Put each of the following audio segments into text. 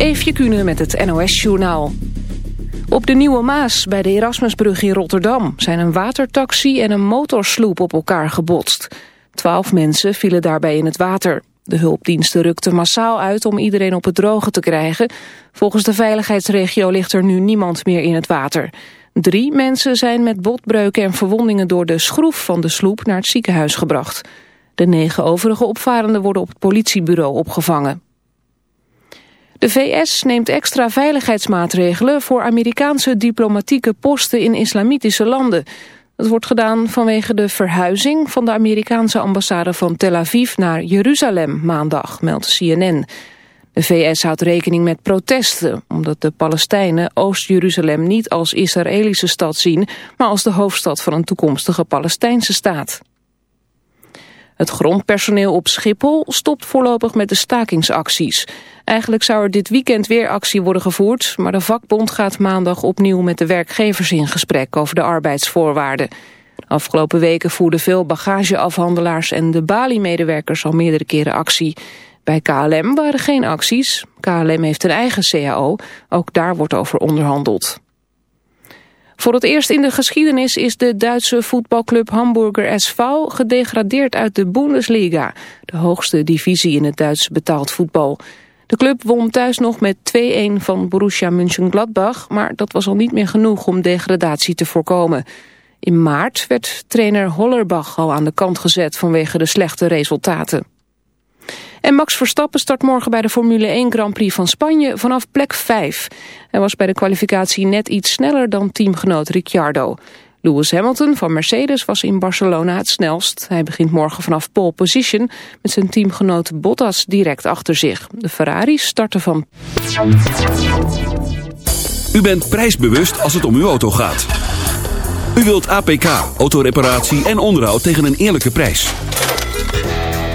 Eefje Kunnen met het NOS-journaal. Op de Nieuwe Maas bij de Erasmusbrug in Rotterdam... zijn een watertaxi en een motorsloep op elkaar gebotst. Twaalf mensen vielen daarbij in het water. De hulpdiensten rukten massaal uit om iedereen op het droge te krijgen. Volgens de veiligheidsregio ligt er nu niemand meer in het water. Drie mensen zijn met botbreuken en verwondingen door de schroef van de sloep naar het ziekenhuis gebracht. De negen overige opvarenden worden op het politiebureau opgevangen. De VS neemt extra veiligheidsmaatregelen voor Amerikaanse diplomatieke posten in islamitische landen. Dat wordt gedaan vanwege de verhuizing van de Amerikaanse ambassade van Tel Aviv naar Jeruzalem maandag, meldt CNN. De VS houdt rekening met protesten, omdat de Palestijnen Oost-Jeruzalem niet als Israëlische stad zien, maar als de hoofdstad van een toekomstige Palestijnse staat. Het grondpersoneel op Schiphol stopt voorlopig met de stakingsacties. Eigenlijk zou er dit weekend weer actie worden gevoerd... maar de vakbond gaat maandag opnieuw met de werkgevers in gesprek over de arbeidsvoorwaarden. afgelopen weken voerden veel bagageafhandelaars en de Bali-medewerkers al meerdere keren actie. Bij KLM waren geen acties. KLM heeft een eigen CAO. Ook daar wordt over onderhandeld. Voor het eerst in de geschiedenis is de Duitse voetbalclub Hamburger SV gedegradeerd uit de Bundesliga, de hoogste divisie in het Duits betaald voetbal. De club won thuis nog met 2-1 van Borussia Mönchengladbach, maar dat was al niet meer genoeg om degradatie te voorkomen. In maart werd trainer Hollerbach al aan de kant gezet vanwege de slechte resultaten. En Max Verstappen start morgen bij de Formule 1 Grand Prix van Spanje vanaf plek 5. Hij was bij de kwalificatie net iets sneller dan teamgenoot Ricciardo. Lewis Hamilton van Mercedes was in Barcelona het snelst. Hij begint morgen vanaf pole position met zijn teamgenoot Bottas direct achter zich. De Ferraris starten van... U bent prijsbewust als het om uw auto gaat. U wilt APK, autoreparatie en onderhoud tegen een eerlijke prijs.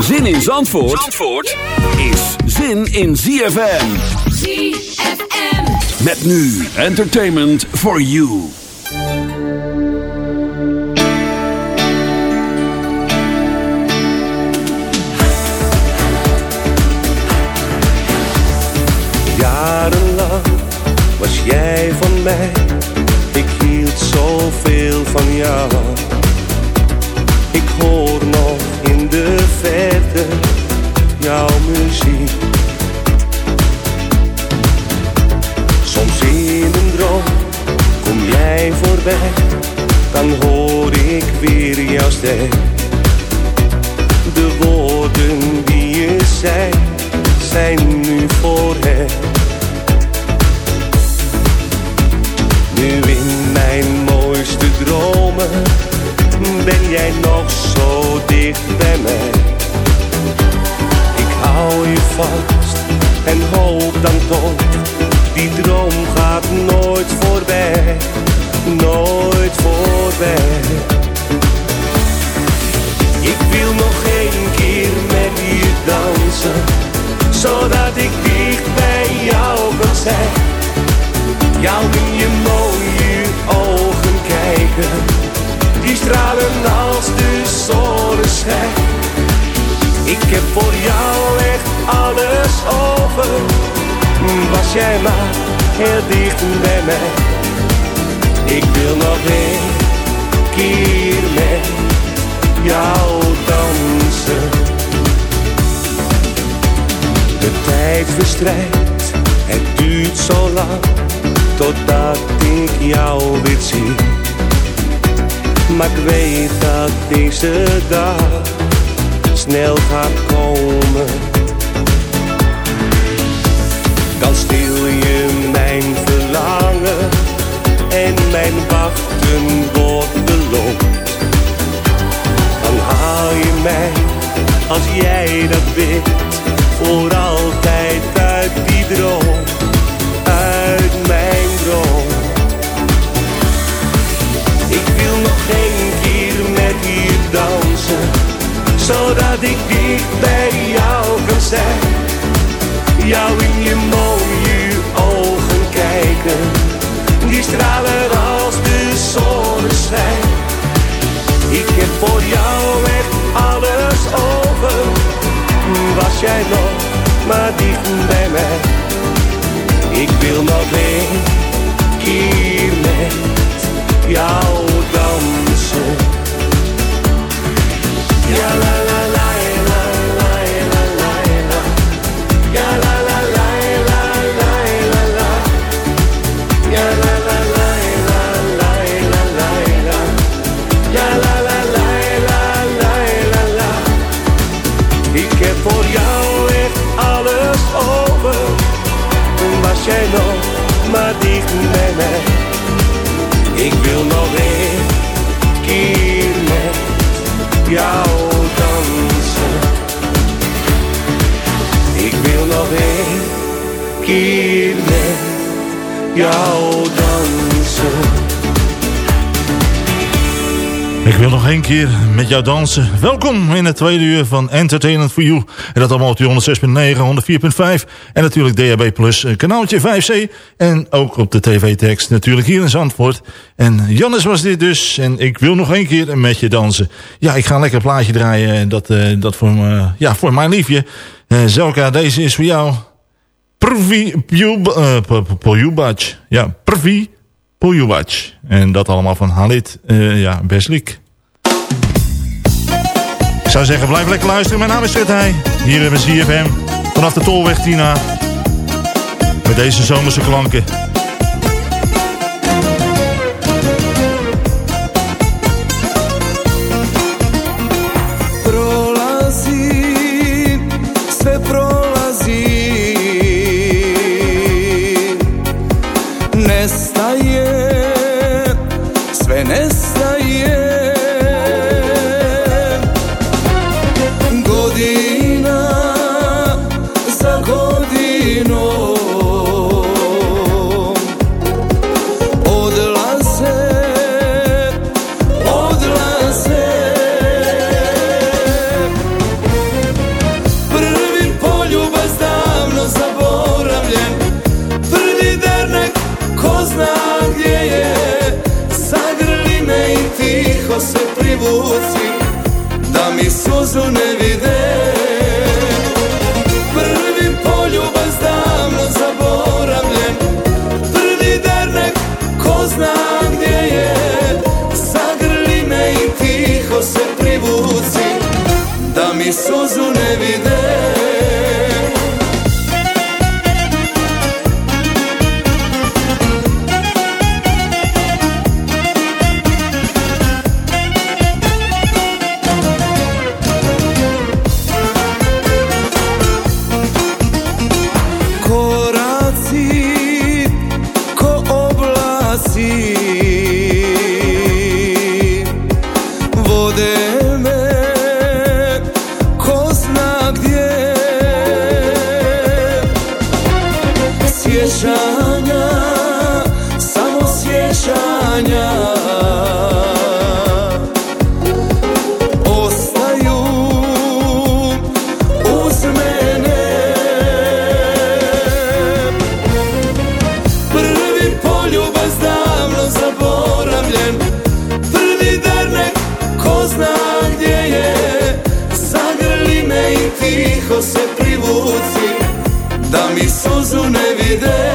Zin in Zandvoort, Zandvoort is zin in ZFM. ZFM. Met nu entertainment for you. Jarenlang was jij van mij. Ik hield zoveel van jou. Hoor nog in de verte jouw muziek. Soms in een droom kom jij voorbij, dan hoor ik weer jouw stem. De woorden die je zei, zijn nu voor hem. Nu in mijn mooiste dromen ben jij nog zo dicht bij mij. Ik hou je vast en hoop dan toch, die droom gaat nooit voorbij, nooit voorbij. Ik wil nog één keer met je dansen, zodat ik dicht bij jou kan zijn. Jou in je mooie ogen kijken die stralen als de zonneschijn. Ik heb voor jou echt alles over, was jij maar heel dicht bij mij. Ik wil nog één keer met jou dansen. De tijd verstrijkt, het duurt zo lang, totdat ik jou weer zie maar ik weet dat deze dag snel gaat komen. Dan stil je mijn verlangen en mijn wachten wordt beloond. Dan haal je mij, als jij dat weet, voor altijd uit die droom, uit mijn droom. Één keer met je dansen, zodat ik dicht bij jou kan zijn. Jou in je mooie ogen kijken, die stralen als de zonneschijn. Ik heb voor jou echt alles over, was jij nog maar dicht bij mij. Ik wil nog jou dansen. Ik wil nog één keer met jou dansen. Welkom in het tweede uur van Entertainment for You. En dat allemaal op die 106.9, 104.5. En natuurlijk DHB Plus, eh, kanaaltje 5C. En ook op de tv-tekst natuurlijk hier in Zandvoort. En Jannes was dit dus. En ik wil nog één keer met je dansen. Ja, ik ga een lekker plaatje draaien. Dat, eh, dat voor, me, ja, voor mijn liefje. Zelka, deze is voor jou. Prvi Poljubac. Ja, Prvi Poljubac. En dat allemaal van Halit uh, ja, Beslik. Ik zou zeggen, blijf lekker luisteren. Mijn naam is Fred Heij. Hier hebben we CFM. Vanaf de Tolweg Tina. Met deze zomerse klanken. Tiho se privuci Da mi suzu ne vide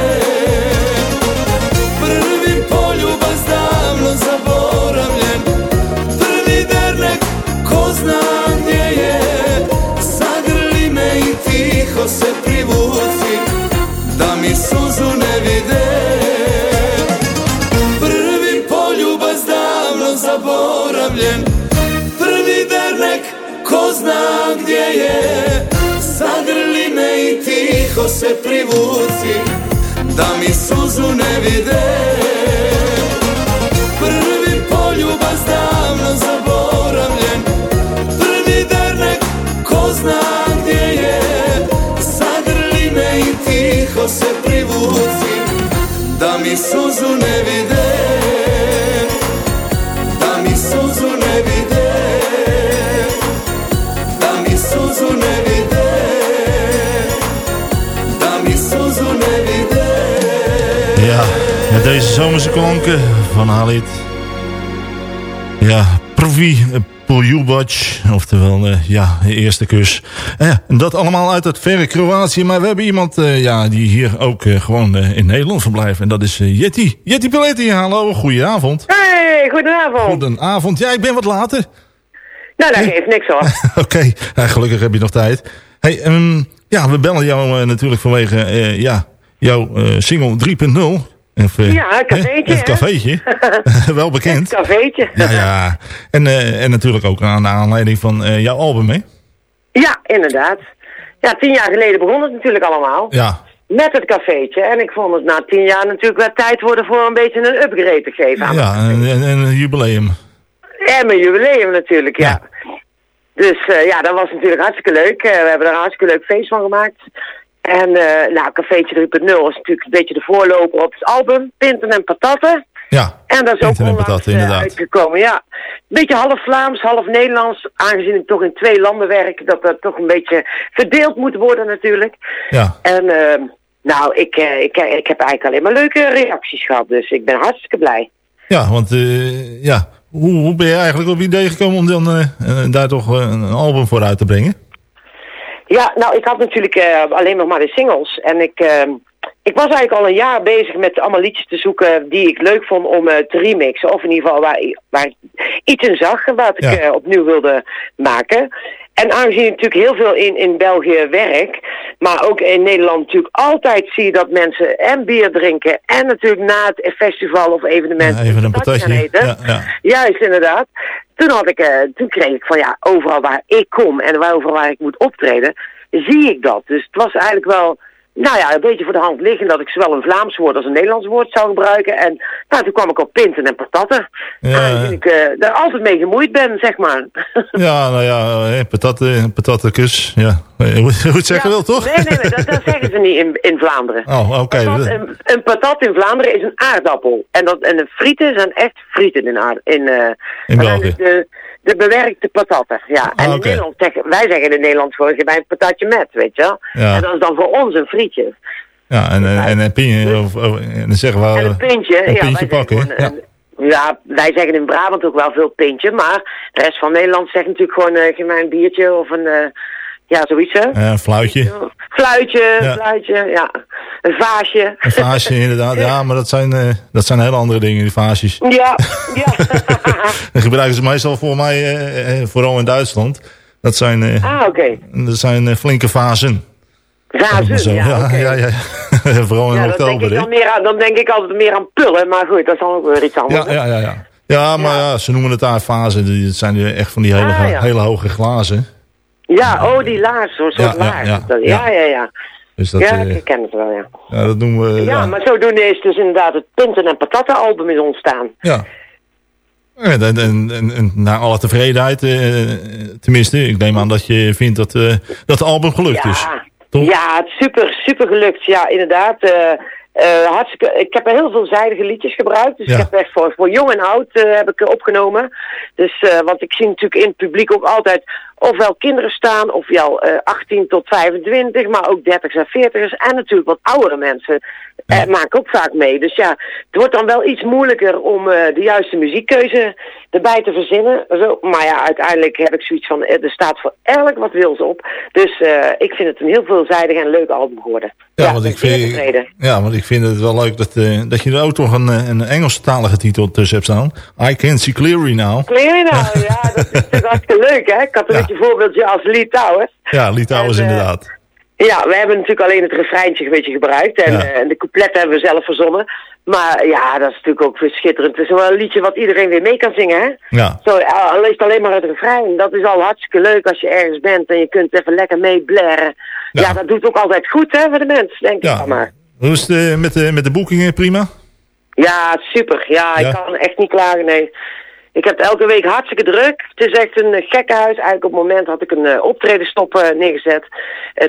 se privuci Da mi suzu ne vide. Prvi poljubac davno zaboravljen Prvi dernek ko zna gdje je. Zagrli me i tiho se privuci Da mi suzu ne vide. Da mi suzu ne vide met deze zomerse klanken van Halit. Ja, Provi Poljubac, oftewel eh, ja, de eerste kus. Eh, en dat allemaal uit het verre Kroatië. Maar we hebben iemand eh, ja, die hier ook eh, gewoon eh, in Nederland verblijft. En dat is eh, Jetty. Jetty Paletti, hallo, goedenavond. Hey, goedenavond. Goedenavond. Ja, ik ben wat later. Nou, dat geeft niks hoor. Oké, gelukkig heb je nog tijd. Hey, ehm, ja, we bellen jou eh, natuurlijk vanwege eh, ja, jouw eh, single 3.0. Of, eh, Ja, een cafeetje, hè? Het cafeetje. Wel bekend. Een cafeetje. Ja, ja. En, eh, en natuurlijk ook aan de aanleiding van eh, jouw album, hè? Ja, inderdaad. Ja, tien jaar geleden begon het natuurlijk allemaal. Ja. Met het cafeetje. En ik vond het na tien jaar natuurlijk wel tijd worden voor een beetje een upgrade te geven. aan Ja, en, en, en een jubileum. En mijn jubileum natuurlijk, ja. Dus ja, dat was natuurlijk hartstikke leuk. We hebben er een hartstikke leuk feest van gemaakt. En eh nou, Cafeetje 3.0 is natuurlijk een beetje de voorloper op het album. Pinten en patatten. Ja. En dat is ook onlangs patatten, eh, uitgekomen, ja. Beetje half Vlaams, half Nederlands. Aangezien ik toch in twee landen werk, dat dat toch een beetje verdeeld moet worden natuurlijk. Ja. En eh, nou, ik, eh, ik, ik heb eigenlijk alleen maar leuke reacties gehad. Dus ik ben hartstikke blij. Ja, want ja, hoe, hoe ben je eigenlijk op het idee gekomen om dan daar toch een album voor uit te brengen? Ja, nou, ik had natuurlijk eh, alleen nog maar de singles. En ik, eh, ik was eigenlijk al een jaar bezig met allemaal liedjes te zoeken die ik leuk vond om eh, te remixen. Of in ieder geval waar, waar ik iets in zag wat ik Ja. eh, opnieuw wilde maken. En aangezien ik natuurlijk heel veel in, in België werk, maar ook in Nederland natuurlijk altijd zie dat mensen en bier drinken en natuurlijk na het festival of evenement Ja, even een patatje gaan eten. Ja, ja. Juist, inderdaad. Toen, had ik, eh, toen kreeg ik van ja, overal waar ik kom en waar- overal waar ik moet optreden, zie ik dat. Dus het was eigenlijk wel, nou ja, een beetje voor de hand liggen dat ik zowel een Vlaams woord als een Nederlands woord zou gebruiken. En nou, toen kwam ik op pinten en patatten. Ja. Aangezien ik eh, daar altijd mee gemoeid ben, zeg maar. Ja, nou ja, eh, patatten, patattenkus. Ja, Eh, hoe, hoe het zeggen wil, toch? Nee, nee, nee, dat, dat zeggen ze niet in, in Vlaanderen. Oh, oké. Een, een patat in Vlaanderen is een aardappel. En, dat, en de frieten zijn echt frieten in, aard, in, In België. Dus De, bewerkte patatten. Ja. En Ah, in oké. Nederland wij zeggen in Nederland gewoon, geef mij een patatje met, weet je wel. Ja. En dat is dan voor ons een frietje. Ja, en, eh, en een pinje, of, of- en dan zeggen we... En een eh, pintje, Een ja, pintje wij pakken, gewoon, eh, ja, wij zeggen in Brabant ook wel veel pintje, maar de rest van Nederland zegt natuurlijk gewoon, eh geef mij een biertje of een, eh, ja, zoiets hè. Een fluitje. Fluitje, Ja. fluitje, ja. Een vaasje. Een vaasje, inderdaad. Ja, maar dat zijn, eh, dat zijn hele andere dingen, die vaasjes. Ja, ja. En gebruiken ze meestal voor mij, eh, eh, vooral in Duitsland. Dat zijn, ah, oké. dat zijn flinke vazen. Vazen, ja, ja, ja, vooral in Ja, denk, oktober, ik dan, aan, dan denk ik altijd meer aan pullen, maar goed, dat is dan ook weer iets anders. Ja, ja, ja, ja. Ja, maar ja. ze noemen het daar. Die- Het zijn echt van die hele, Ah, hele hoge glazen. Ja, oh, die laars, zo'n soort Ja, ja, laars. ja, ja. ja, ja, ja. Dus dat, ja, eh, ik ken het wel, ja. ja, dat noemen we... Ja, maar zodoende is dus inderdaad het Pinten en Patatten album is ontstaan. Ja. En, en, en, en- naar alle tevredenheid, eh, tenminste, ik neem aan dat je vindt dat, eh, dat het album gelukt is. Ja, Toch? ja, het is super, super gelukt. Ja, inderdaad. hartstikke, ik heb er heel veelzijdige liedjes gebruikt. Dus Ja. ik heb echt voor, voor jong en oud heb ik opgenomen. Dus, want ik zie natuurlijk in het publiek ook altijd ofwel kinderen staan, ofwel eh 18 tot 25, maar ook 30 en 40ers. En natuurlijk wat oudere mensen eh, maken ook vaak mee. Dus ja, het wordt dan wel iets moeilijker om eh, de juiste muziekkeuze erbij te verzinnen. Zo, maar ja, uiteindelijk heb ik zoiets van, eh, er staat voor elk wat wils op. Dus eh, ik vind het een heel veelzijdig en leuk album geworden. Ja, want ik vind, ja, want ik vind het wel leuk dat, dat je er ook toch een, een Engelstalige titel tussen hebt staan. I Can See Clearly Now. Clear nou, ja, dat is natuurlijk hartstikke leuk, hè? Ik had een Ja. beetje voorbeeldje als Lee Towers. Ja, En, eh, inderdaad. Ja, we hebben natuurlijk alleen het refreintje een beetje gebruikt. En, Ja. eh, en de coupletten hebben we zelf verzonnen. Maar ja, dat is natuurlijk ook weer schitterend. Het is wel een liedje wat iedereen weer mee kan zingen, hè? Ja. Zo, eh, leest alleen maar het refrein. Dat is al hartstikke leuk als je ergens bent en je kunt even lekker mee blaren. Ja. Ja, dat doet ook altijd goed, hè, voor de mens, denk ik Ja. dan maar. Hoe is het eh, met, de, met de boekingen? Prima? Ja, super. Ja. ik kan echt niet klagen, nee. Ik heb het elke week hartstikke druk. Het is echt een eh, gekkenhuis. Eigenlijk op het moment had ik een uh, optredenstop uh, neergezet.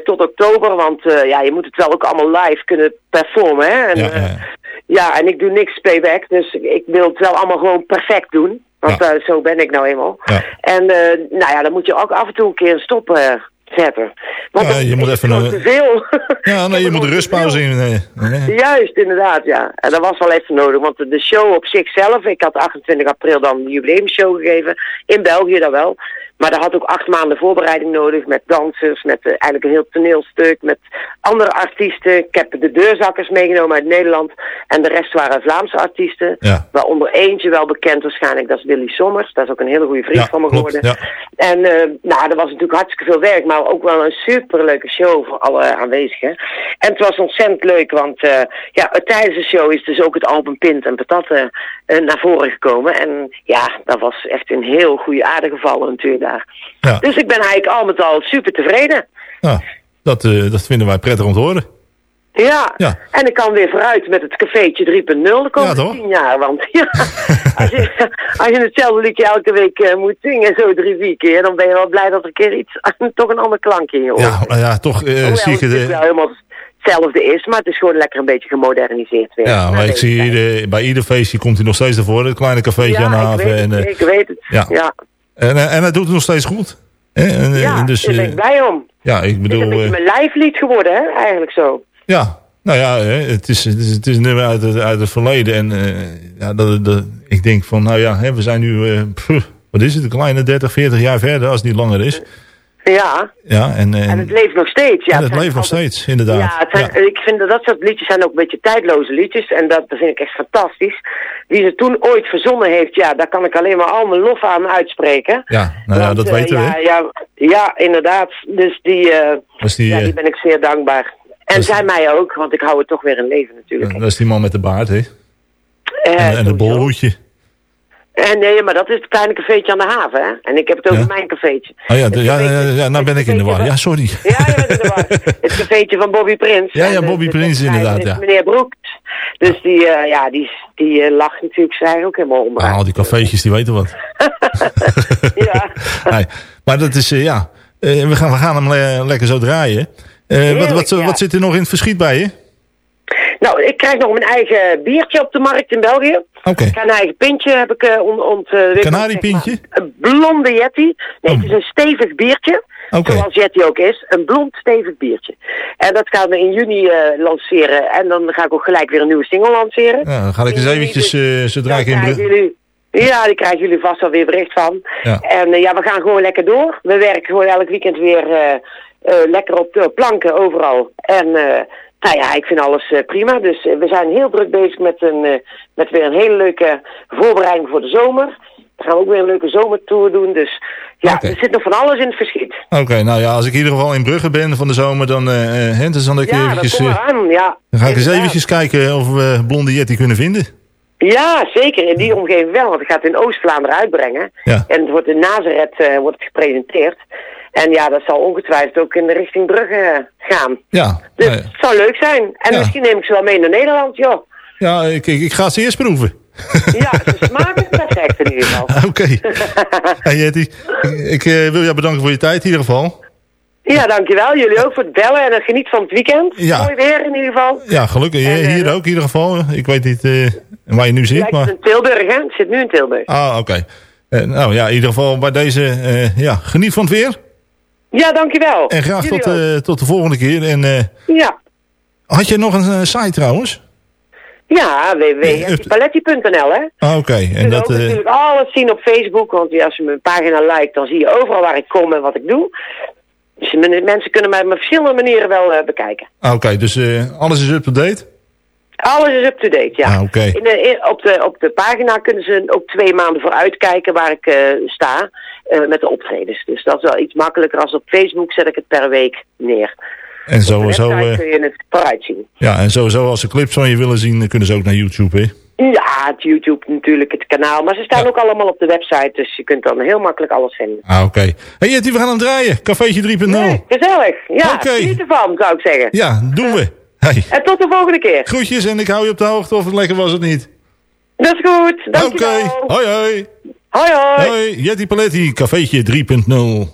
Tot oktober, want ja, je moet het wel ook allemaal live kunnen performen. Hè? En, Ja, ja, en ik doe niks playback, dus ik wil het wel allemaal gewoon perfect doen. Want Ja. uh, zo ben ik nou eenmaal. Ja. En uh, nou ja, dan moet je ook af en toe een keer een zetten. Want Ja, je moet even een- gewoon te veel. Ja, nee, je moet een rustpauze in. eh, eh. Juist, inderdaad, ja. En dat was wel even nodig, want de show op zichzelf, ik had 28 april dan een jubileumshow gegeven, in België dan wel. Maar dat had ook acht maanden voorbereiding nodig met dansers, met eh, eigenlijk een heel toneelstuk, met andere artiesten. Ik heb de deurzakkers meegenomen uit Nederland en de rest waren Vlaamse artiesten. Ja. Waaronder eentje wel bekend waarschijnlijk, dat is Willy Sommers. Dat is ook een hele goede vriend Ja, van me klopt, geworden. ja. En eh, nou, dat was natuurlijk hartstikke veel werk, maar ook wel een superleuke show voor alle aanwezigen. En het was ontzettend leuk, want eh, ja, tijdens de show is dus ook het album Pint en Patat eh, naar voren gekomen. En ja, dat was echt een heel goede aarde gevallen natuurlijk daar. Ja. Dus ik ben eigenlijk al met al super tevreden. Ja, dat, eh, dat vinden wij prettig om te horen. Ja. Ja. en ik kan weer vooruit met het cafeetje 3.0 de Ja, komende toch? 10 jaar. Want ja, als, je, als je hetzelfde liedje elke week eh, moet zingen, zo drie, vier keer, dan ben je wel blij dat er een keer iets, toch een ander klankje in je hoort. Ja, maar ja toch Hoewel zie ik het wel helemaal hetzelfde is, maar het is gewoon lekker een beetje gemoderniseerd weer. ja, maar ik zie bij ieder feestje komt hij nog steeds ervoor. Het kleine cafeetje aan de Ja, ik haven. En, ik weet het. ja. En, eh, en hij doet het nog steeds goed. En, eh, ja dus, daar ben eh, ik blij om. ja, ik Het is een bedoel... beetje eh, mijn lijflied geworden, hè, eigenlijk zo. Ja, nou ja, het is, het is, het is een nummer uit het, uit het verleden. En eh, ja, dat, dat, ik denk van, nou ja, hè, we zijn nu, eh, pff, wat is het, een kleine 30, 40 jaar verder, als het niet langer is. Ja, Ja, en, eh, en het leeft nog steeds. Ja, en het leeft nog altijd- steeds, inderdaad. Ja, ik vind dat dat soort liedjes zijn ook een beetje tijdloze liedjes. En dat, dat vind ik echt fantastisch. Wie ze toen ooit verzonnen heeft, ja, daar kan ik alleen maar al mijn lof aan uitspreken. Ja, nou ja, Want, dat eh, weten we. ja, ja, ja, inderdaad. Dus die, is die, ja, die ben ik zeer dankbaar. En is- zij mij ook, want ik hou het toch weer in leven natuurlijk. dat is die man met de baard, hè? En, en het bolhoedje. En nee, maar dat is het kleine cafeetje aan de haven, hè? En ik heb het over Ja? mijn cafeetje. Oh ja, de- ja, ja, ja, nou ben ik in de war. Ja, sorry. Ja, je bent in de war. Het cafeetje van Bobby Prins. Ja, ja, Bobby Prins de- inderdaad, ja. Meneer Broeks. Dus die, eh, ja, die, die eh, lacht natuurlijk zij ook helemaal om. Ah, al die cafeetjes, die weten wat. Ja. Nee, maar dat is, eh, ja, eh, we, gaan, we gaan hem le- lekker zo draaien. Eh, wat, wat, wat zit er nog in het verschiet bij je? Nou, ik krijg nog mijn eigen biertje op de markt in België. Oké. Ik ga een eigen pintje heb ik eh ont, ontwikkeld. Canariepintje? zeg maar. Een blonde Yeti. Nee, Oh. het is een stevig biertje. Zoals Yeti ook is. Een blond stevig biertje. En dat gaan we in juni eh, lanceren. En dan ga ik ook gelijk weer een nieuwe single lanceren. Ja, dan ga ik eens eventjes, eh, zodra ik in... ja, die krijgen jullie vast wel weer bericht van. Ja. En ja, we gaan gewoon lekker door. We werken gewoon elk weekend weer lekker op de planken overal. En nou ja, ik vind alles eh, prima. Dus eh, we zijn heel druk bezig met, een, eh, met weer een hele leuke voorbereiding voor de zomer. We gaan ook weer een leuke zomertour doen. Dus ja, er zit nog van alles in het verschiet. Oké, nou ja, als ik in ieder geval in Brugge ben van de zomer, dan, hè, dan zal ik Ja, eventjes... eraan. Ja, dan ga ik eens eventjes kijken of we Blonde Yeti kunnen vinden. Ja, zeker. In die omgeving wel. Want het in Oost-Vlaanderen uitbrengen. Ja. En het wordt in Nazareth wordt gepresenteerd. En ja, dat zal ongetwijfeld ook in de richting Brugge eh, gaan. Ja, Dus ja. het zou leuk zijn. En Ja. misschien neem ik ze wel mee naar Nederland, joh. ja ik, ik, ik ga ze eerst proeven. Ja, ze smaken perfect in ieder geval. Oké. hey Yeti, ik, ik, eh, wil jou bedanken voor je tijd in ieder geval. Ja, dankjewel. Jullie ook voor het bellen en geniet van het weekend. Ja. Mooi weer in ieder geval. Ja, gelukkig. En, eh, hier ook in ieder geval. Ik weet niet eh, waar je nu zit, het maar... in Tilburg, hè? Het zit nu in Tilburg. Ah, oké. Eh, nou ja, in ieder geval bij deze... eh, ja, geniet van het weer. Ja, dankjewel. En graag Jullie tot, eh, tot de volgende keer. En eh, Ja. had je nog een eh, site trouwens? Ja, www.paletti.nl, hè? Ah, oké. Je En kunt dat... eh, natuurlijk alles zien op Facebook, want ja, als je mijn pagina liked, dan zie je overal waar ik kom en wat ik doe. Dus men- mensen kunnen mij op verschillende manieren wel bekijken. ah, oké, dus alles is up-to-date? Alles is up-to-date, ja. Ah. In de, in- op, de, op de pagina kunnen ze ook twee maanden vooruit kijken waar ik eh, sta eh, met de optredens. Dus dat is wel iets makkelijker als op Facebook zet ik het per week neer. En sowieso, eh, kun je het vooruit zien. ja, en sowieso als ze clips van je willen zien, dan kunnen ze ook naar YouTube, hè? Ja, het YouTube natuurlijk, het kanaal. Maar ze staan Ja. ook allemaal op de website, dus je kunt dan heel makkelijk alles vinden. Ah, oké. Hey Jetty, we gaan hem draaien. Cafeetje 3.0. Nee, gezellig. Ja, Oké. geniet ervan, zou ik zeggen. Ja, doen we. Hey, En tot de volgende keer. groetjes en ik hou je op de hoogte of het lekker was of niet. Dat is goed. Oké, Dankjewel. hoi hoi. Hoi, hoi. Hoi, Jetty Paletti, Cafeetje 3.0.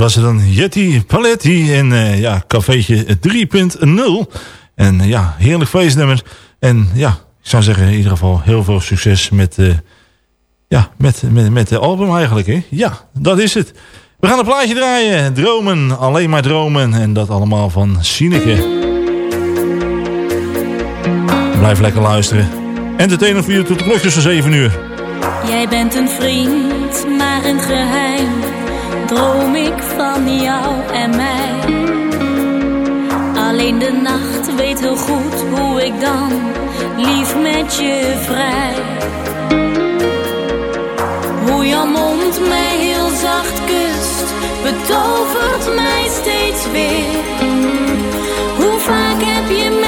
was het dan. Jetty Paletti en eh, ja, cafeetje 3.0. En eh, ja, heerlijk feestnummer. En ja, ik zou zeggen in ieder geval heel veel succes met, eh ja, met, met, met de album eigenlijk. Hè? Ja, dat is het. We gaan een plaatje draaien. Dromen, alleen maar dromen. En dat allemaal van Sineke. Blijf lekker luisteren. Entertainer voor je tot de klokjes van 7 uur. Jij bent een vriend, maar in geheim droom ik van jou en mij. Alleen de nacht weet heel goed hoe ik dan lief met je vrij. Hoe jouw mond mij heel zacht kust, betovert mij steeds weer. Hoe vaak heb je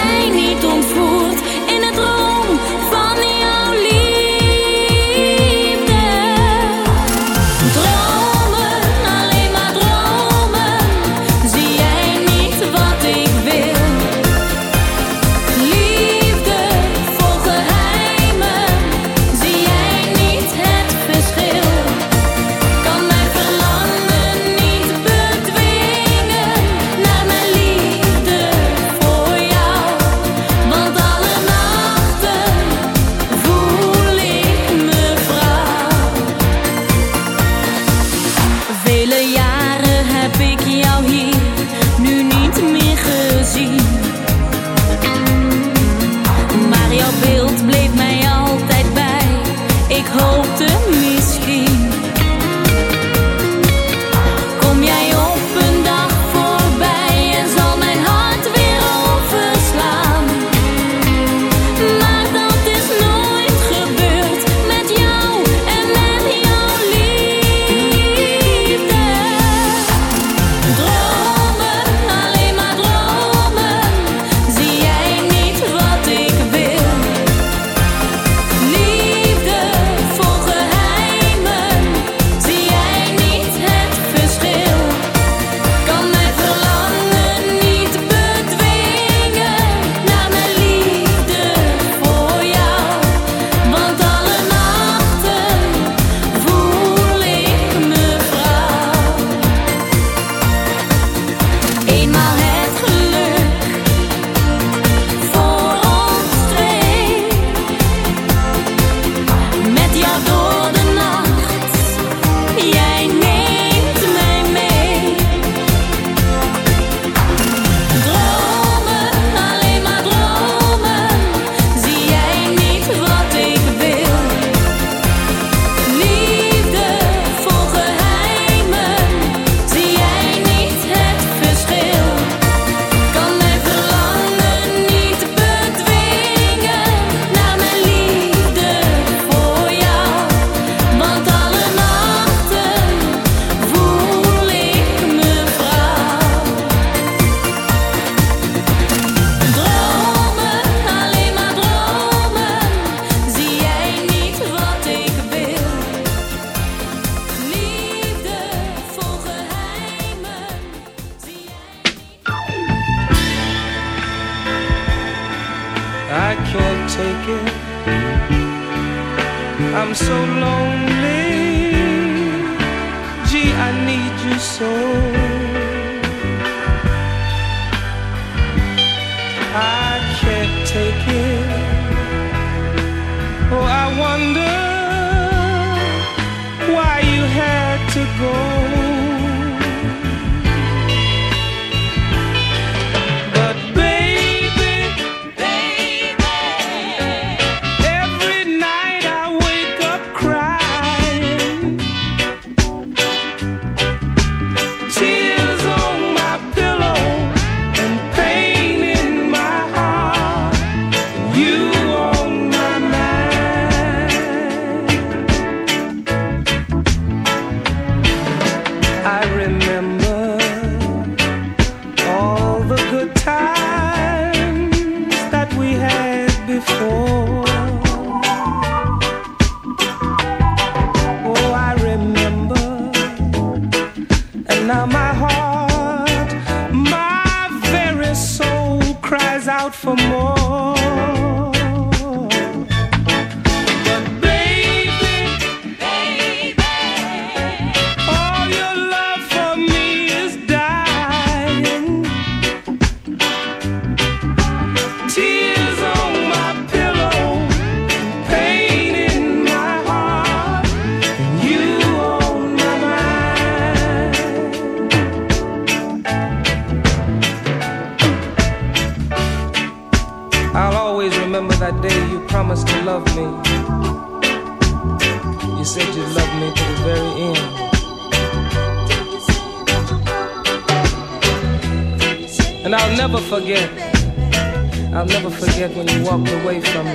never forget when you walked away from me.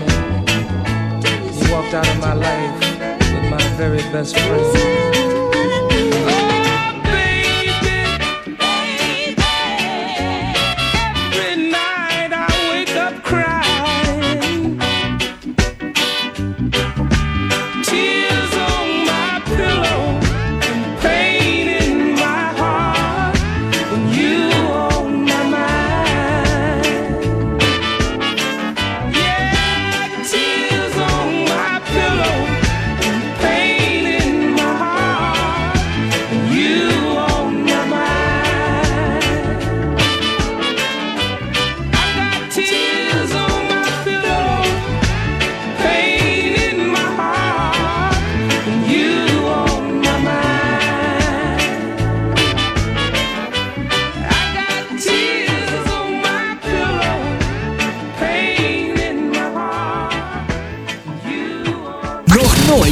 You walked out of my life with my very best friend.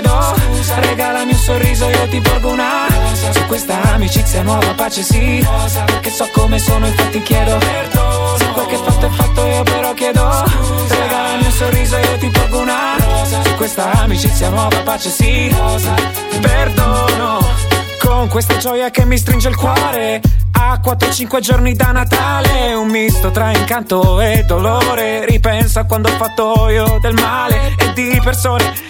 Chiedo Scusa Regalami un sorriso io ti porgo una Rosa. Su questa amicizia nuova pace sì Rosa. Perché so come sono infatti chiedo Perdono. Se quel che fatto è fatto io però chiedo Scusa. Regalami un sorriso io ti porgo una Rosa. Su questa amicizia nuova pace sì Perdono con questa gioia che mi stringe il cuore. A 4-5 giorni da Natale Un misto tra incanto e dolore. Ripenso a quando ho fatto io del male E di persone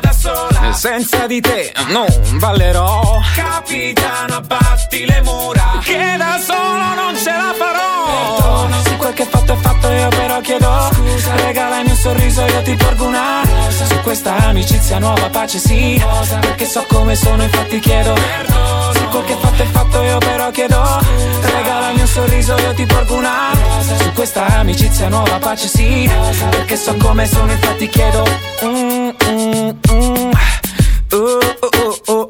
Senza di te non ballerò. Capitano abbatti le mura. Che da solo non ce la farò. Perdono Se quel che fatto è fatto io però chiedo Scusa. Regalami un sorriso io ti porgo una Rosa. Su questa amicizia nuova pace sì. Rosa. Perché so come sono infatti chiedo Perdono. Se quel che fatto è fatto io però chiedo Regalami un sorriso io ti porgo una Rosa. Su questa amicizia nuova pace sì. Rosa. Perché so come sono infatti chiedo. Mm, mm, mm. Oh, oh, oh, oh.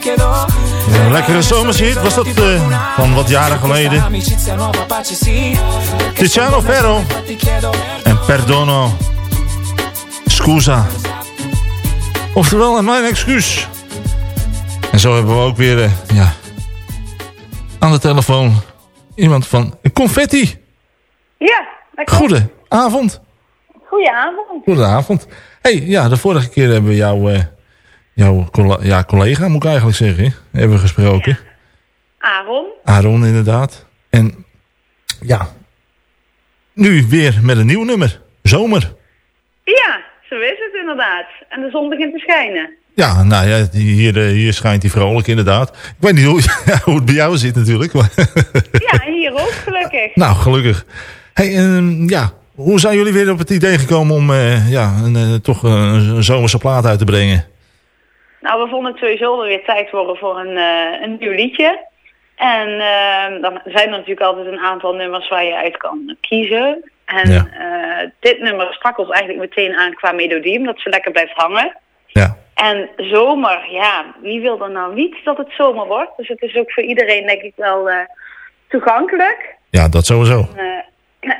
Een lekkere zomershit was dat eh, van wat jaren geleden. Tiziano Ferro en Perdono. Scusa. Oftewel, en mijn excuus. En zo hebben we ook weer, eh, ja, aan de telefoon iemand van Confetti. Ja, dat klopt. Goedenavond. Goedenavond. Goedenavond. hey, ja, de vorige keer hebben we jou, eh, jouw ja, collega, moet ik eigenlijk zeggen, hebben we gesproken. Aaron. Aaron inderdaad. En ja, nu weer met een nieuw nummer. Zomer. Ja, zo is het inderdaad. En de zon begint te schijnen. Ja, nou ja, hier, eh, hier schijnt hij vrolijk inderdaad. Ik weet niet hoe, hoe het bij jou zit natuurlijk. Maar Ja, hier ook gelukkig. nou, gelukkig. Hey, ehm, ja, hoe zijn jullie weer op het idee gekomen om eh, ja, een, eh, toch een, een zomerse plaat uit te brengen? Nou, we vonden het sowieso wel weer tijd worden voor een, eh, een nieuw liedje. En eh, dan zijn er natuurlijk altijd een aantal nummers waar je uit kan kiezen. En Ja. eh, dit nummer sprak ons eigenlijk meteen aan qua melodie, omdat ze lekker blijft hangen. Ja. En zomer, ja, wie wil er nou niet dat het zomer wordt? Dus het is ook voor iedereen denk ik wel eh, toegankelijk. Ja, dat sowieso.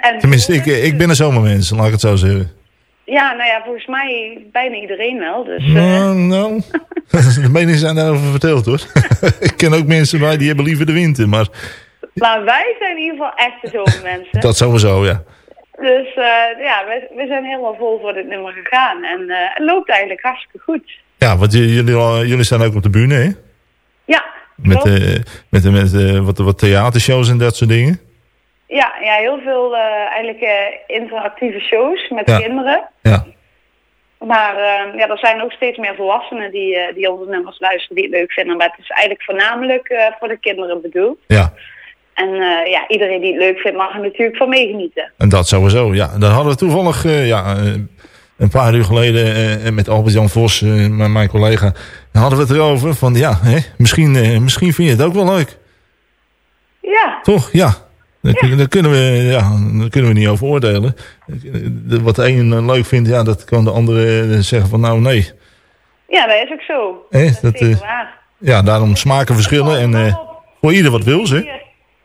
En Tenminste, ik, ik ben een zomermens, laat ik het zo zeggen. Ja, nou ja, volgens mij bijna iedereen wel. Dus, eh, Nou, nou, de meningen zijn daarover verteld hoor. ik ken ook mensen bij die hebben liever de winter, maar maar wij zijn in ieder geval echte zomermensen. dat sowieso, ja. Dus eh, ja, we, we zijn helemaal vol voor dit nummer gegaan. En eh, het loopt eigenlijk hartstikke goed. Ja, want jullie, jullie staan ook op de bühne, hè? Ja, Met, met, met wat, wat theatershows en dat soort dingen. Ja, ja, heel veel eh, eigenlijk eh, interactieve shows met Ja. kinderen. Ja. Maar eh, ja, er zijn ook steeds meer volwassenen die, eh, die onze nummers luisteren, die het leuk vinden. Maar het is eigenlijk voornamelijk voor de kinderen bedoeld. Ja, En ja, iedereen die het leuk vindt mag er natuurlijk van meegenieten. en dat sowieso. Ja, daar hadden we toevallig ja, een paar uur geleden met Albert-Jan Vos, mijn, collega, hadden we het erover van ja, hè, misschien, misschien vind je het ook wel leuk. Ja, Toch? Ja. Daar, kun- daar kunnen we, ja, daar kunnen we niet over oordelen. Eh, Wat de een eh, leuk vindt, ja, dat kan de andere eh, zeggen van nou nee. ja dat is ook zo. Dat dat, is eh, waar. Ja, daarom smaken verschillen en eh, voor ieder wat wil ze.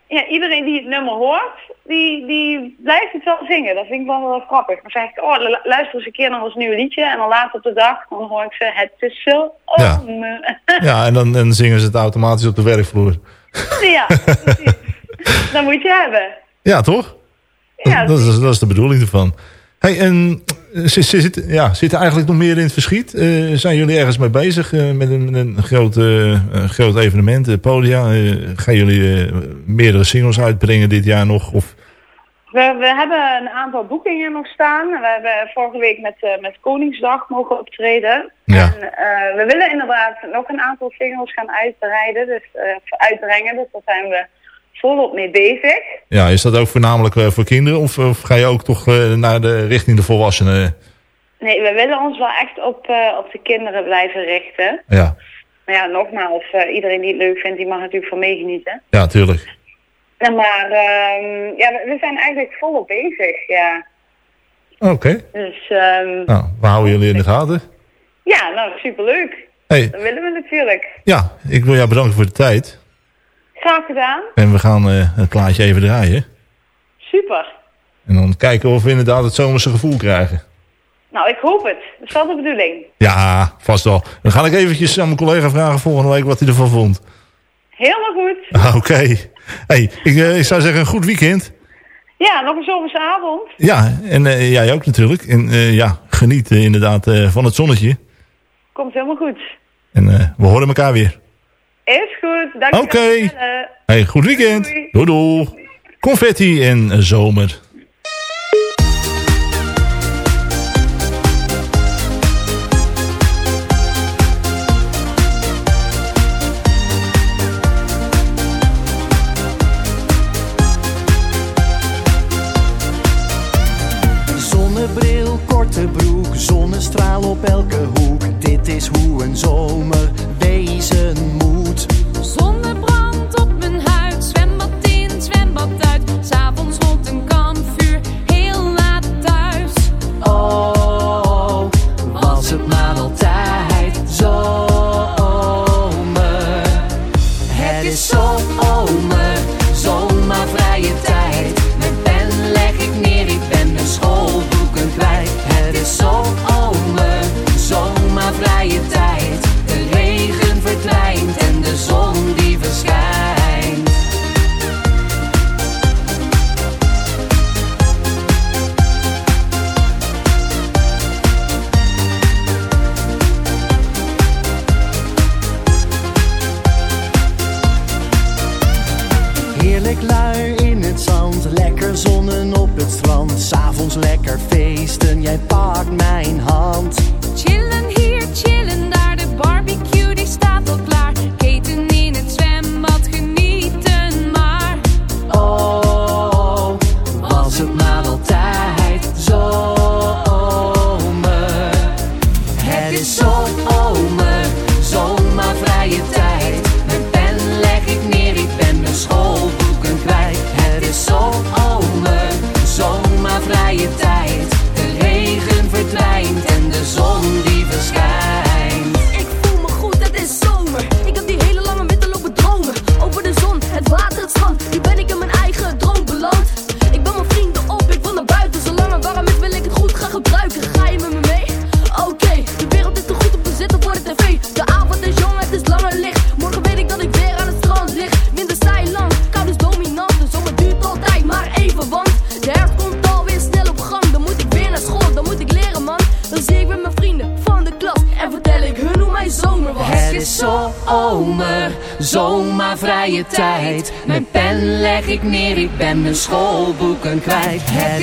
Ja, iedereen die het nummer hoort, die, die blijft het wel zingen. Dat vind ik wel heel grappig. Dan zeg ik, oh, lu- luister eens een keer naar ons nieuwe liedje. En dan later op de dag, dan hoor ik ze, het is zo. Ja. Oh, me. Ja, en dan, dan zingen ze het automatisch op de werkvloer. ja, precies. Dat moet je hebben. Ja, toch? Ja, dat, is, dat is de bedoeling ervan. Hey, en eh, zitten, ja, zitten eigenlijk nog meer in het verschiet? Eh, zijn jullie ergens mee bezig eh, met een, met een groot, groot evenement, podia? Gaan jullie meerdere singles uitbrengen dit jaar nog? Of, We, we hebben een aantal boekingen nog staan. We hebben vorige week met, met Koningsdag mogen optreden. Ja. En we willen inderdaad nog een aantal singles gaan uitbreiden, dus uitbrengen. Dus daar zijn we volop mee bezig. Ja, is dat ook voornamelijk eh, voor kinderen of, of, ga je ook toch eh, naar de richting de volwassenen? Nee, we willen ons wel echt op, uh, op de kinderen blijven richten. Ja. Maar ja, nogmaals, iedereen die het leuk vindt, die mag natuurlijk van meegenieten. Ja, tuurlijk. Ja, maar uh, ja, we zijn eigenlijk volop bezig, ja. Oké. Okay. Dus, um, nou, we houden jullie in de gaten. Ja, nou, superleuk. Hey. Dat willen we natuurlijk. Ja, ik wil jou bedanken voor de tijd. Graag gedaan. En we gaan uh, het plaatje even draaien. Super. En dan kijken of we inderdaad het zomerse gevoel krijgen. Nou, ik hoop het. Dat is wel de bedoeling. Ja, vast wel. Dan ga ik eventjes aan mijn collega vragen volgende week wat hij ervan vond. Helemaal goed. Oké. Okay. Hey, ik, uh, ik, zou zeggen een goed weekend. Ja, nog een zomerse avond. Ja, en uh, jij ook natuurlijk. En ja, geniet inderdaad van het zonnetje. Komt helemaal goed. En we horen elkaar weer. Is goed, dank je Oké. Okay. Hey, goed weekend. Doei. Doei, doei. Confetti en zomer. krijgt het.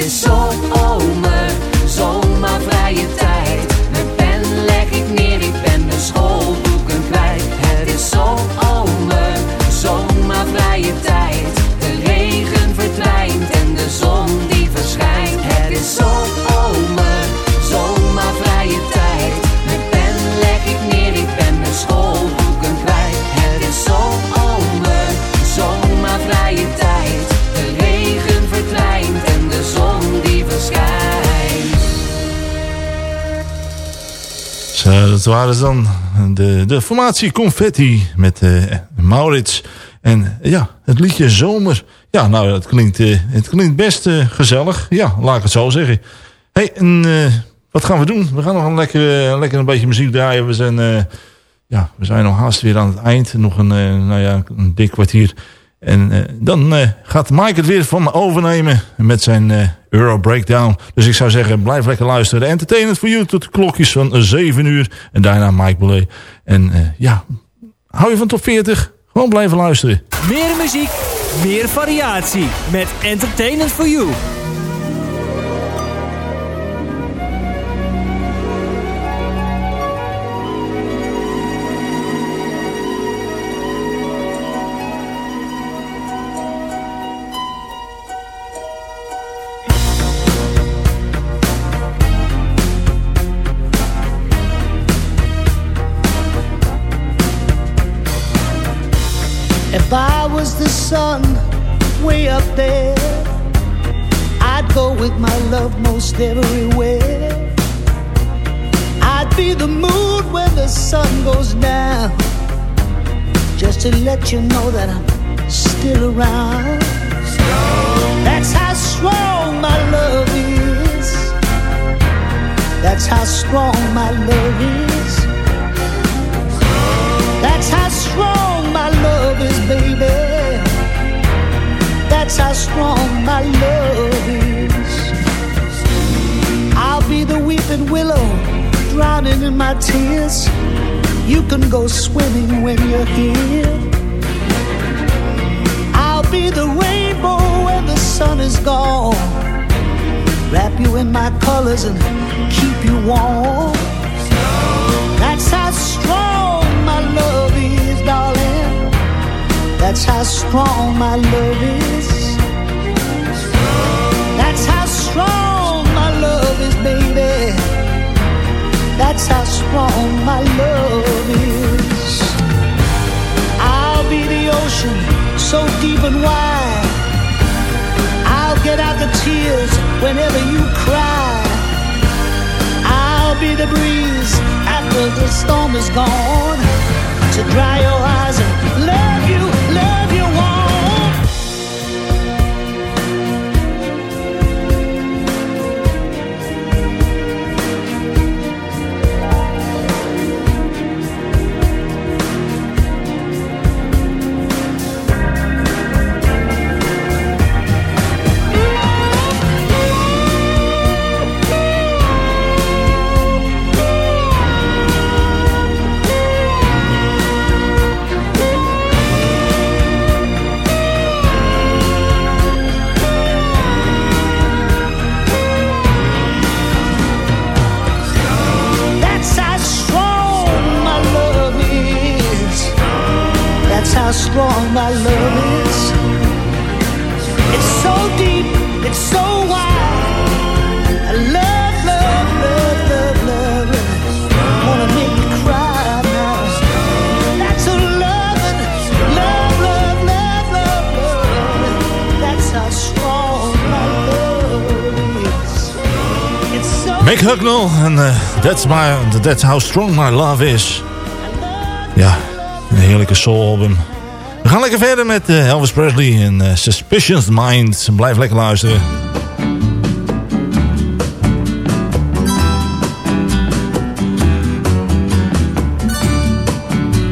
Dat waren dan de, de formatie Confetti met uh, Maurits. En ja, het liedje Zomer. Ja, nou, het klinkt, uh, het klinkt best uh, gezellig. Ja, laat ik het zo zeggen. hey, en wat gaan we doen? We gaan nog een lekker, lekker een beetje muziek draaien. We zijn, ja, we zijn nog haast weer aan het eind. Nog een, nou ja, een dik kwartier. En dan gaat Mike het weer van me overnemen met zijn Euro Breakdown. Dus ik zou zeggen, blijf lekker luisteren. Entertainment voor you tot de klokjes van 7 uur. En daarna Mike Belay. En ja, hou je van top 40? Gewoon blijven luisteren. Meer muziek, meer variatie met Entertainment for You. Love most everywhere. I'd be the moon when the sun goes down, just to let you know that I'm still around. That's how strong my love is. That's how strong my love is. That's how strong my love is, baby. That's how strong my love is. Weeping willow, drowning in my tears. You can go swimming when you're here. I'll be the rainbow when the sun is gone. Wrap you in my colors and keep you warm. That's how strong my love is, darling. That's how strong my love is. That's how strong That's how strong my love is. I'll be the ocean, so deep and wide. I'll get out the tears whenever you cry. I'll be the breeze after the storm is gone to dry your eyes and love you, strong my love is. It's so deep, it's so wide. I love, love, love, love, love. Wanna make me cry now. That's a loving, love, love, love, love, love. That's how strong my love is. It's so Mick Hucknall en eh, that's, my, that's How Strong My Love Is. Ja, een heerlijke soul-album. Gaan lekker verder met eh, Elvis Presley en eh, Suspicious Minds. Blijf lekker luisteren.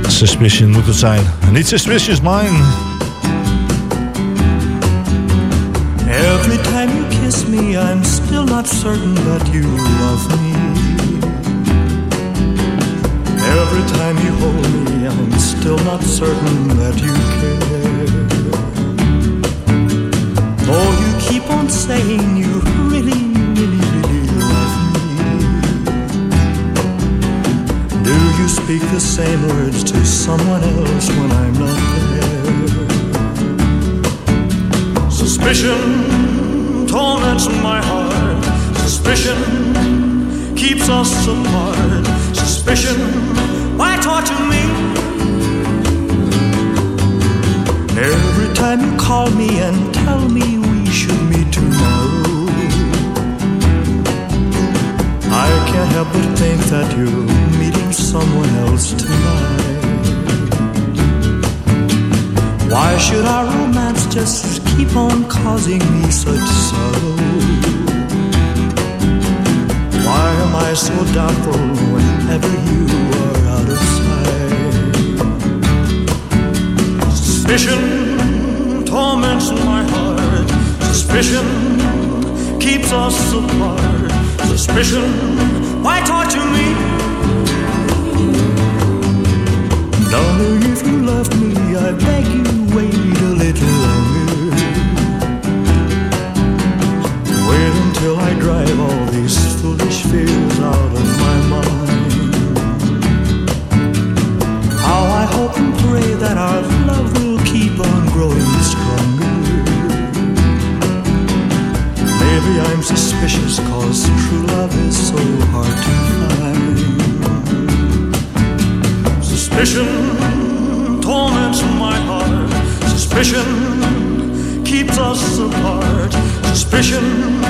Suspicion moet het zijn. Niet Suspicious Mind. Every time you kiss me, I'm still not certain that you love me. Every time you hold still not certain that you care. Though you keep on saying you really, really, really love me. Do you speak the same words to someone else when I'm not there? Suspicion torments my heart. Suspicion keeps us apart. Suspicion, why torture me? Time you call me and tell me we should meet tomorrow, I can't help but think that you're meeting someone else tonight. Why should our romance just keep on causing me such sorrow? Why am I so doubtful whenever you are out of sight? Suspicion torments my heart. Suspicion keeps us apart. Suspicion, why torture me? Darling, if you love me, I beg you wait a little longer. Wait until I drive all these foolish fears out of my mind. How I hope and pray that our I'm suspicious cause true love is so hard to find. Suspicion torments my heart. Suspicion keeps us apart. Suspicion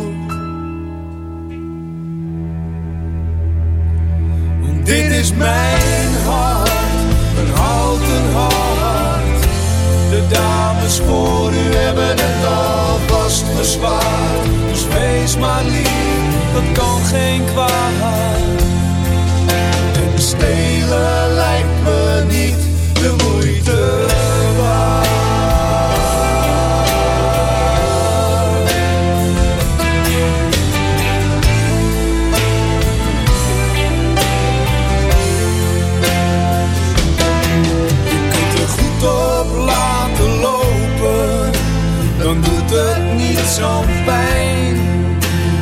Dit is mijn hart, een houten hart. De dames voor u hebben het alvast verzwaard. Dus wees maar lief, dat kan geen kwaad. En stelen lijkt me niet de moeite zo'n pijn.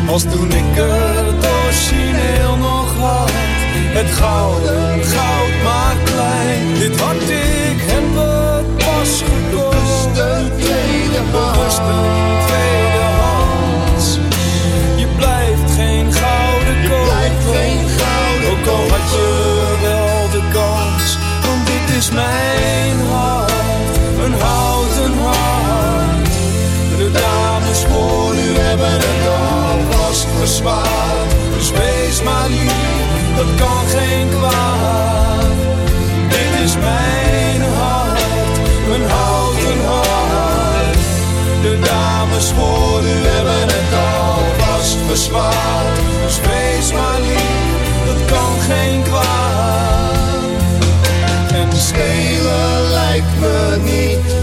Als toen ik het origineel nog had, het gouden goud maar klein. Dit hart, ik heb het pas gekocht, een tweede bewust. Kan geen kwaad. Dit is mijn hart, een houten hart. De dames voor u hebben het alvast verzwaard, dus wees maar lief, dat kan geen kwaad. En stelen lijkt me niet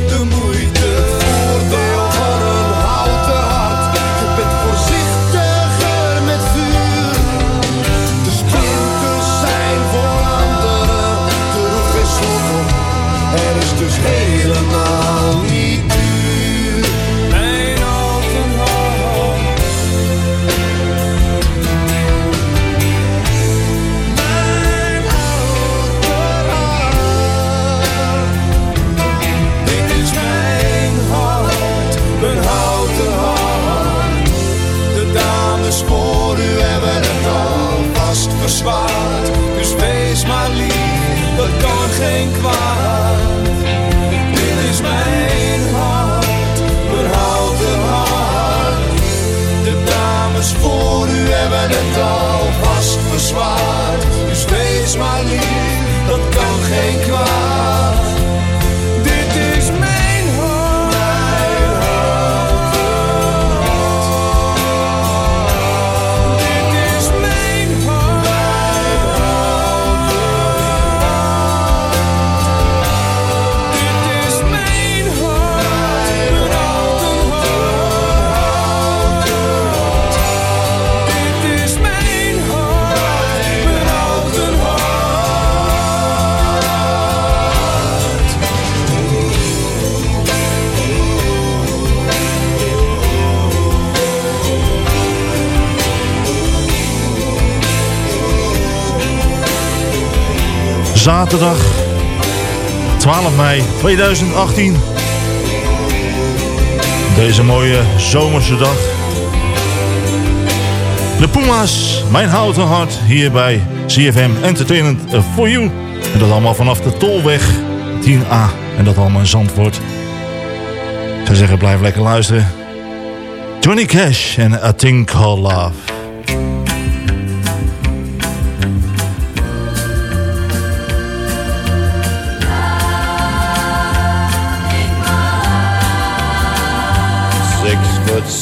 Zaterdag 12 mei 2018. Deze mooie zomerse dag. De Puma's, mijn houten hart, hier bij CFM Entertainment for You. En dat allemaal vanaf de Tolweg 10A. En dat allemaal in Zandvoort. Ik zou zeggen, blijf lekker luisteren. Johnny Cash en A Thing Called Love.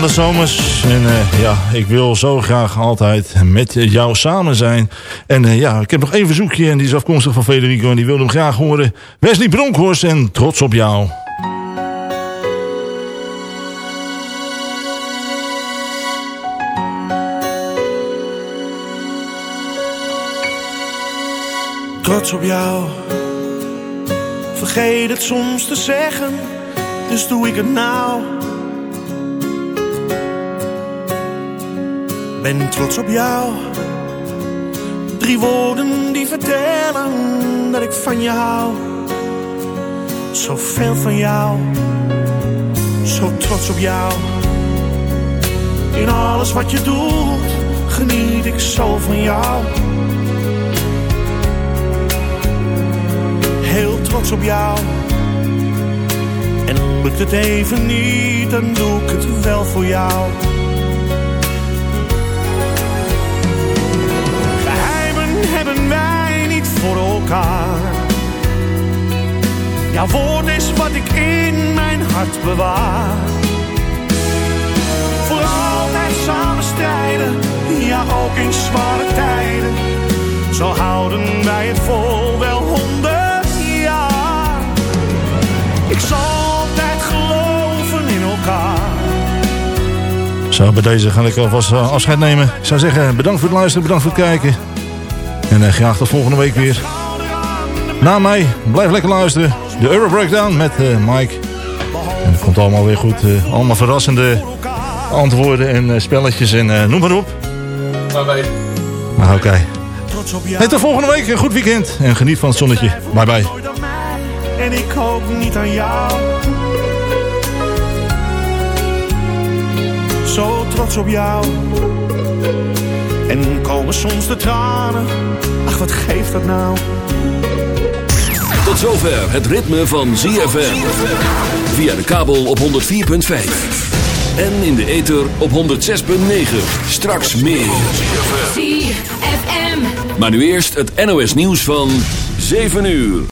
Jolanda Somers. En uh, ja, ik wil zo graag altijd met jou samen zijn. En uh, ja, ik heb nog één verzoekje en die is afkomstig van Federico en die wilde hem graag horen. Wesley Bronkhorst en Trots op jou. Trots op jou. Vergeet het soms te zeggen, dus doe ik het nou. Ben trots op jou. Drie woorden die vertellen dat ik van je hou. Zoveel van jou. Zo trots op jou. In alles wat je doet, geniet ik zo van jou. Heel trots op jou. En lukt het even niet, dan doe ik het wel voor jou. Voor elkaar. Jouw woord is wat ik in mijn hart bewaar. Voor altijd samen strijden, ja ook in zware tijden. Zo houden wij het vol wel honderd jaar. Ik zal altijd geloven in elkaar. Zo, bij deze ga ik alvast eh, afscheid nemen. Ik zou zeggen, bedankt voor het luisteren, bedankt voor het kijken. En uh, graag tot volgende week weer. Na mij, blijf lekker luisteren. De Euro Breakdown met uh, Mike. En het komt allemaal weer goed. Uh, allemaal verrassende antwoorden en spelletjes en noem maar op. Bye bye. Nou, oké. Okay. Hey, tot volgende week. Een goed weekend. En geniet van het zonnetje. Bye bye. En ik hoop niet aan jou. Zo trots op jou. En komen soms de tranen. Ach, wat geeft dat nou? Tot zover het ritme van ZFM. Via de kabel op 104.5. En in de ether op 106.9. Straks meer. ZFM. Maar nu eerst het NOS nieuws van 7 uur.